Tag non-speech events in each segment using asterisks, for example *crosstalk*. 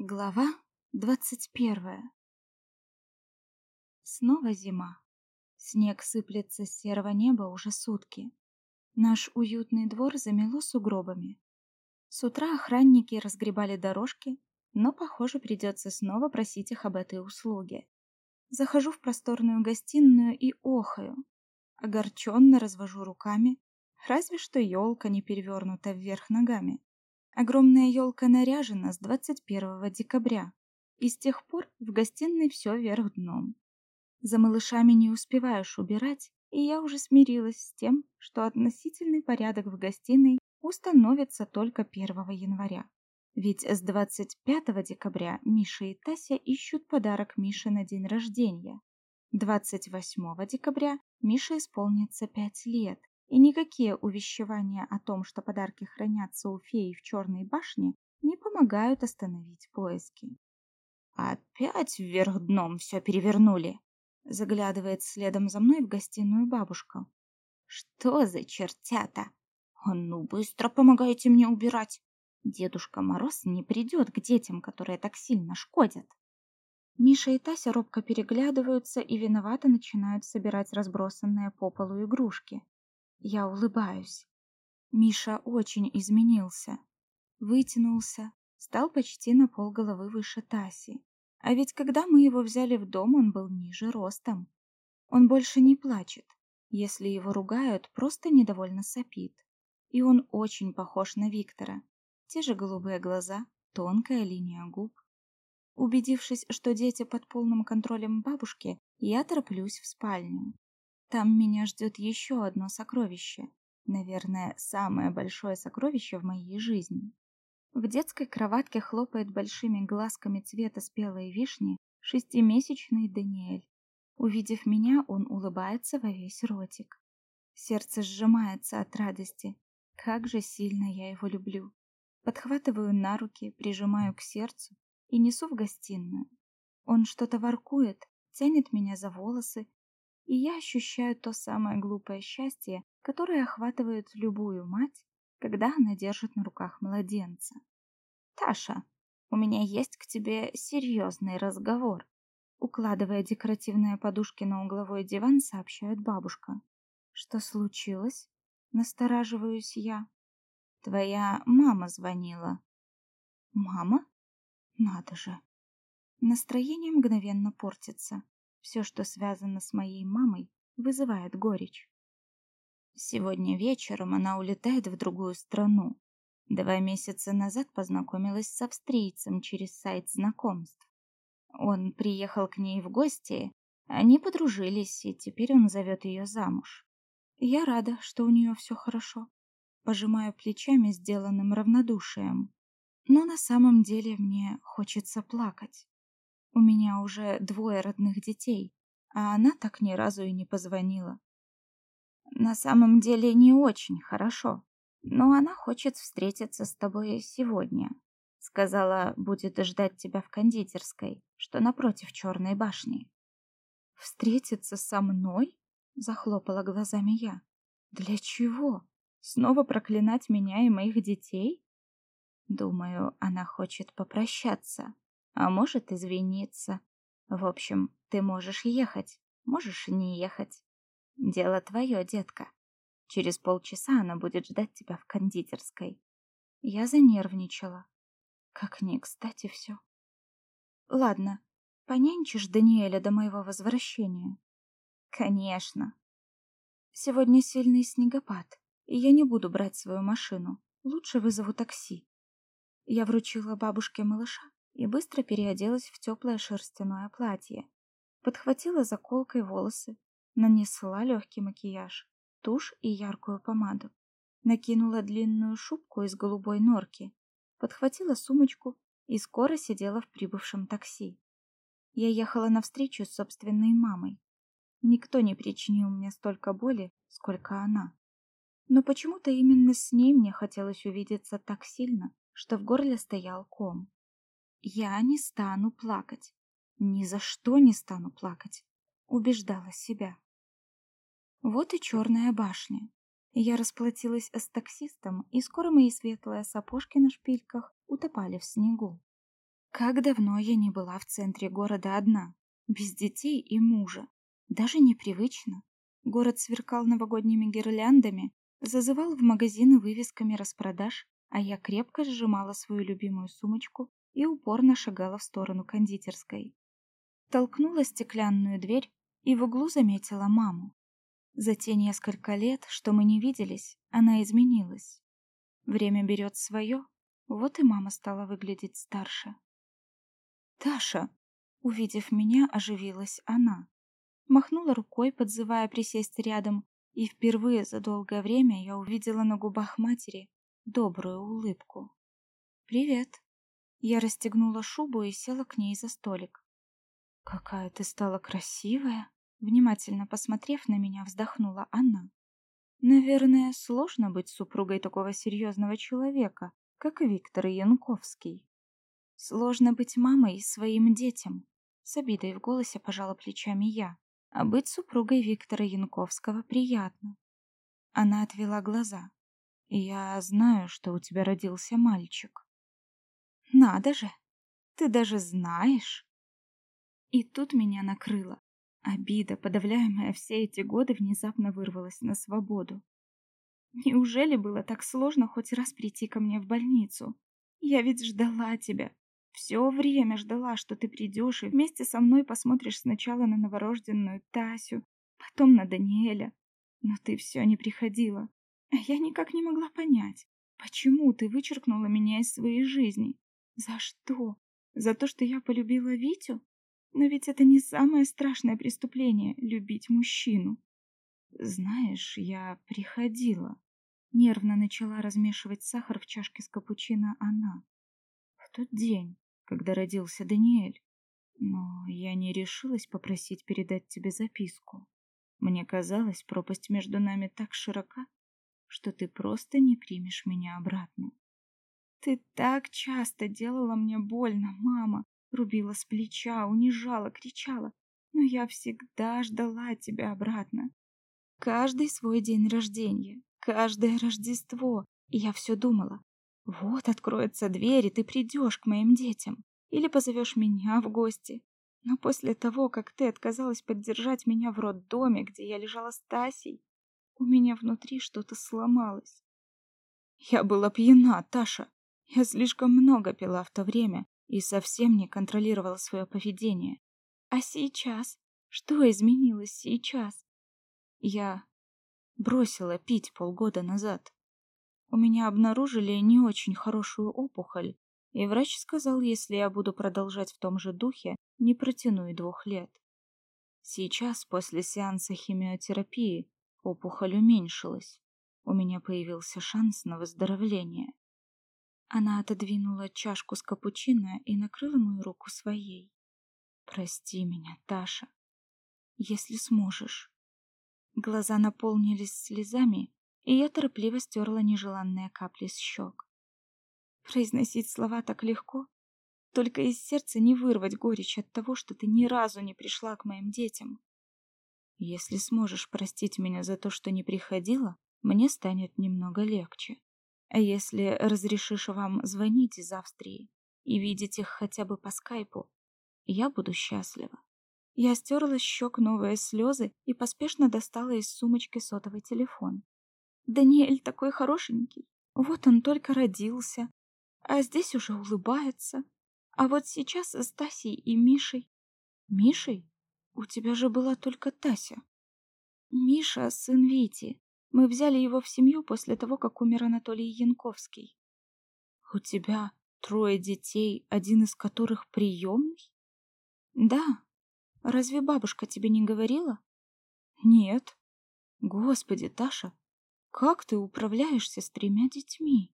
Глава двадцать первая Снова зима. Снег сыплется с серого неба уже сутки. Наш уютный двор замело сугробами. С утра охранники разгребали дорожки, но, похоже, придется снова просить их об этой услуге. Захожу в просторную гостиную и охаю. Огорченно развожу руками, разве что елка не перевернута вверх ногами. Огромная елка наряжена с 21 декабря, и с тех пор в гостиной все вверх дном. За малышами не успеваешь убирать, и я уже смирилась с тем, что относительный порядок в гостиной установится только 1 января. Ведь с 25 декабря Миша и Тася ищут подарок Мише на день рождения. 28 декабря Мише исполнится 5 лет, и никакие увещевания о том, что подарки хранятся у феи в черной башне, не помогают остановить поиски. «Опять вверх дном все перевернули!» Заглядывает следом за мной в гостиную бабушка. «Что за чертята? А ну, быстро помогайте мне убирать! Дедушка Мороз не придет к детям, которые так сильно шкодят!» Миша и Тася робко переглядываются и виновато начинают собирать разбросанные по полу игрушки. Я улыбаюсь. Миша очень изменился. Вытянулся, стал почти на полголовы выше Таси. А ведь когда мы его взяли в дом, он был ниже ростом. Он больше не плачет. Если его ругают, просто недовольно сопит. И он очень похож на Виктора. Те же голубые глаза, тонкая линия губ. Убедившись, что дети под полным контролем бабушки, я тороплюсь в спальню. Там меня ждет еще одно сокровище. Наверное, самое большое сокровище в моей жизни. В детской кроватке хлопает большими глазками цвета спелой вишни шестимесячный Даниэль. Увидев меня, он улыбается во весь ротик. Сердце сжимается от радости. Как же сильно я его люблю. Подхватываю на руки, прижимаю к сердцу и несу в гостиную. Он что-то воркует, тянет меня за волосы и я ощущаю то самое глупое счастье, которое охватывает любую мать, когда она держит на руках младенца. «Таша, у меня есть к тебе серьезный разговор», укладывая декоративные подушки на угловой диван, сообщает бабушка. «Что случилось?» Настораживаюсь я. «Твоя мама звонила». «Мама? Надо же!» Настроение мгновенно портится. Все, что связано с моей мамой, вызывает горечь. Сегодня вечером она улетает в другую страну. Два месяца назад познакомилась с австрийцем через сайт знакомств. Он приехал к ней в гости, они подружились, и теперь он зовет ее замуж. Я рада, что у нее все хорошо. Пожимаю плечами, сделанным равнодушием. Но на самом деле мне хочется плакать. У меня уже двое родных детей, а она так ни разу и не позвонила. На самом деле не очень хорошо, но она хочет встретиться с тобой сегодня. Сказала, будет ждать тебя в кондитерской, что напротив Черной башни. Встретиться со мной? Захлопала глазами я. Для чего? Снова проклинать меня и моих детей? Думаю, она хочет попрощаться а может извиниться. В общем, ты можешь ехать, можешь не ехать. Дело твое, детка. Через полчаса она будет ждать тебя в кондитерской. Я занервничала. Как не кстати все. Ладно, понянчишь Даниэля до моего возвращения? Конечно. Сегодня сильный снегопад, и я не буду брать свою машину. Лучше вызову такси. Я вручила бабушке малыша и быстро переоделась в теплое шерстяное платье. Подхватила заколкой волосы, нанесла легкий макияж, тушь и яркую помаду. Накинула длинную шубку из голубой норки, подхватила сумочку и скоро сидела в прибывшем такси. Я ехала навстречу с собственной мамой. Никто не причинил мне столько боли, сколько она. Но почему-то именно с ней мне хотелось увидеться так сильно, что в горле стоял ком. Я не стану плакать. Ни за что не стану плакать. Убеждала себя. Вот и черная башня. Я расплатилась с таксистом, и скоро мои светлые сапожки на шпильках утопали в снегу. Как давно я не была в центре города одна, без детей и мужа. Даже непривычно. Город сверкал новогодними гирляндами, зазывал в магазины вывесками распродаж, а я крепко сжимала свою любимую сумочку и упорно шагала в сторону кондитерской. Толкнула стеклянную дверь и в углу заметила маму. За те несколько лет, что мы не виделись, она изменилась. Время берет свое, вот и мама стала выглядеть старше. «Таша!» Увидев меня, оживилась она. Махнула рукой, подзывая присесть рядом, и впервые за долгое время я увидела на губах матери добрую улыбку. «Привет!» Я расстегнула шубу и села к ней за столик. «Какая ты стала красивая!» Внимательно посмотрев на меня, вздохнула она. «Наверное, сложно быть супругой такого серьезного человека, как Виктор Янковский. Сложно быть мамой своим детям». С обидой в голосе пожала плечами я. А быть супругой Виктора Янковского приятно. Она отвела глаза. «Я знаю, что у тебя родился мальчик». «Надо же! Ты даже знаешь!» И тут меня накрыло. Обида, подавляемая все эти годы, внезапно вырвалась на свободу. Неужели было так сложно хоть раз прийти ко мне в больницу? Я ведь ждала тебя. Все время ждала, что ты придешь и вместе со мной посмотришь сначала на новорожденную Тасю, потом на Даниэля. Но ты все не приходила. А я никак не могла понять, почему ты вычеркнула меня из своей жизни. За что? За то, что я полюбила Витю? Но ведь это не самое страшное преступление — любить мужчину. Знаешь, я приходила. Нервно начала размешивать сахар в чашке с капучино она. В тот день, когда родился Даниэль. Но я не решилась попросить передать тебе записку. Мне казалось, пропасть между нами так широка, что ты просто не примешь меня обратно. Ты так часто делала мне больно, мама. Рубила с плеча, унижала, кричала. Но я всегда ждала тебя обратно. Каждый свой день рождения, каждое Рождество. И я все думала. Вот откроется дверь, и ты придешь к моим детям. Или позовешь меня в гости. Но после того, как ты отказалась поддержать меня в роддоме, где я лежала с Тасей, у меня внутри что-то сломалось. Я была пьяна, Таша. Я слишком много пила в то время, и совсем не контролировала свое поведение. А сейчас? Что изменилось сейчас? Я бросила пить полгода назад. У меня обнаружили не очень хорошую опухоль, и врач сказал, если я буду продолжать в том же духе, не протяну и двух лет. Сейчас, после сеанса химиотерапии, опухоль уменьшилась. У меня появился шанс на выздоровление. Она отодвинула чашку с капучино и накрыла мою руку своей. «Прости меня, Таша, если сможешь». Глаза наполнились слезами, и я торопливо стерла нежеланные капли с щек. Произносить слова так легко, только из сердца не вырвать горечь от того, что ты ни разу не пришла к моим детям. Если сможешь простить меня за то, что не приходила, мне станет немного легче. Если разрешишь вам звонить из Австрии и видеть их хотя бы по скайпу, я буду счастлива. Я стерла щек новые слезы и поспешно достала из сумочки сотовый телефон. Даниэль такой хорошенький. Вот он только родился, а здесь уже улыбается. А вот сейчас с Тасей и Мишей. Мишей? У тебя же была только Тася. Миша — сын Вити. Мы взяли его в семью после того, как умер Анатолий Янковский. У тебя трое детей, один из которых приемный? Да. Разве бабушка тебе не говорила? Нет. Господи, Таша, как ты управляешься с тремя детьми?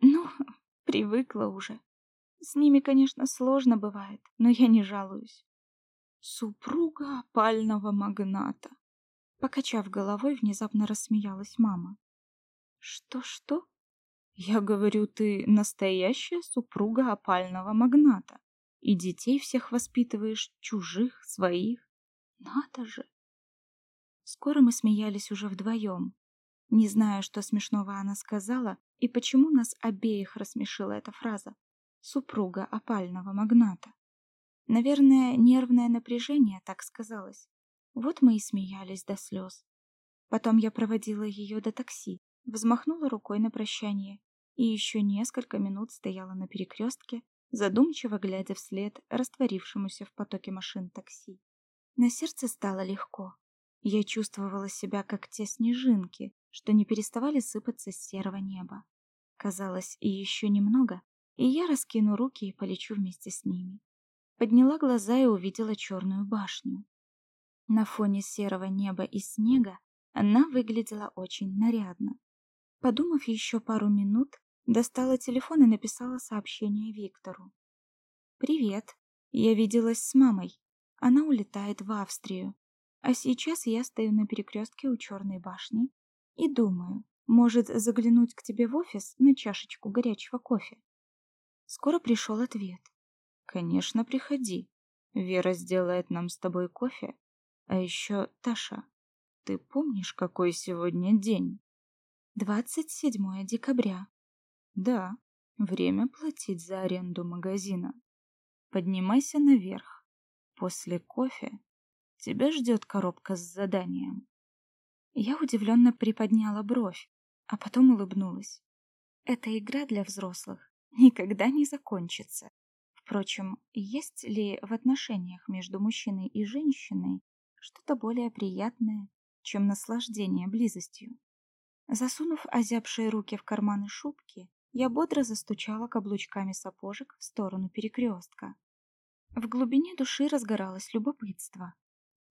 Ну, *laughs* привыкла уже. С ними, конечно, сложно бывает, но я не жалуюсь. Супруга опального магната. Покачав головой, внезапно рассмеялась мама. Что-что? Я говорю, ты настоящая супруга опального магната. И детей всех воспитываешь, чужих, своих. Надо же. Скоро мы смеялись уже вдвоем. Не знаю, что смешного она сказала и почему нас обеих рассмешила эта фраза. супруга опального магната. Наверное, нервное напряжение так сказалось. Вот мы и смеялись до слез. Потом я проводила ее до такси, взмахнула рукой на прощание и еще несколько минут стояла на перекрестке, задумчиво глядя вслед растворившемуся в потоке машин такси. На сердце стало легко. Я чувствовала себя как те снежинки, что не переставали сыпаться с серого неба. Казалось, и еще немного, и я раскину руки и полечу вместе с ними. Подняла глаза и увидела черную башню. На фоне серого неба и снега она выглядела очень нарядно. Подумав еще пару минут, достала телефон и написала сообщение Виктору. «Привет. Я виделась с мамой. Она улетает в Австрию. А сейчас я стою на перекрестке у Черной башни и думаю, может заглянуть к тебе в офис на чашечку горячего кофе. Скоро пришел ответ. Конечно, приходи. Вера сделает нам с тобой кофе. А еще, Таша, ты помнишь, какой сегодня день? 27 декабря. Да, время платить за аренду магазина. Поднимайся наверх. После кофе Тебя ждет коробка с заданием. Я удивленно приподняла бровь, а потом улыбнулась. Эта игра для взрослых никогда не закончится. Впрочем, есть ли в отношениях между мужчиной и женщиной что-то более приятное, чем наслаждение близостью? Засунув озябшие руки в карманы шубки, я бодро застучала каблучками сапожек в сторону перекрестка. В глубине души разгоралось любопытство.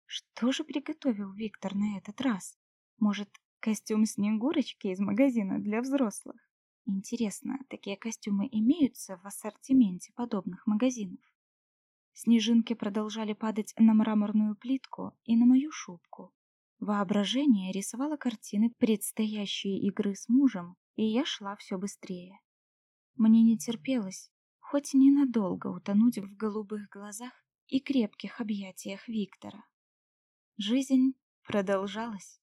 Что же приготовил Виктор на этот раз? Может, костюм Снегурочки из магазина для взрослых? Интересно, такие костюмы имеются в ассортименте подобных магазинов? Снежинки продолжали падать на мраморную плитку и на мою шубку. Воображение рисовало картины предстоящей игры с мужем, и я шла все быстрее. Мне не терпелось, хоть ненадолго утонуть в голубых глазах и крепких объятиях Виктора. Жизнь продолжалась.